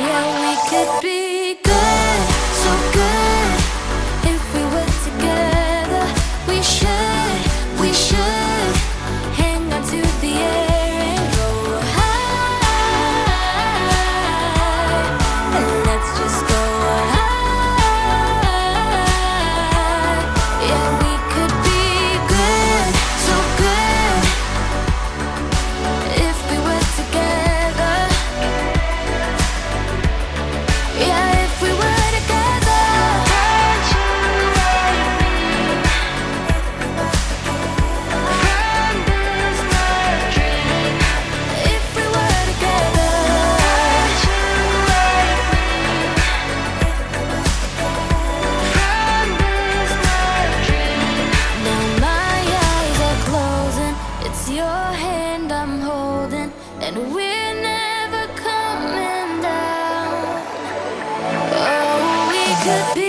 Yeah, we could be. Could be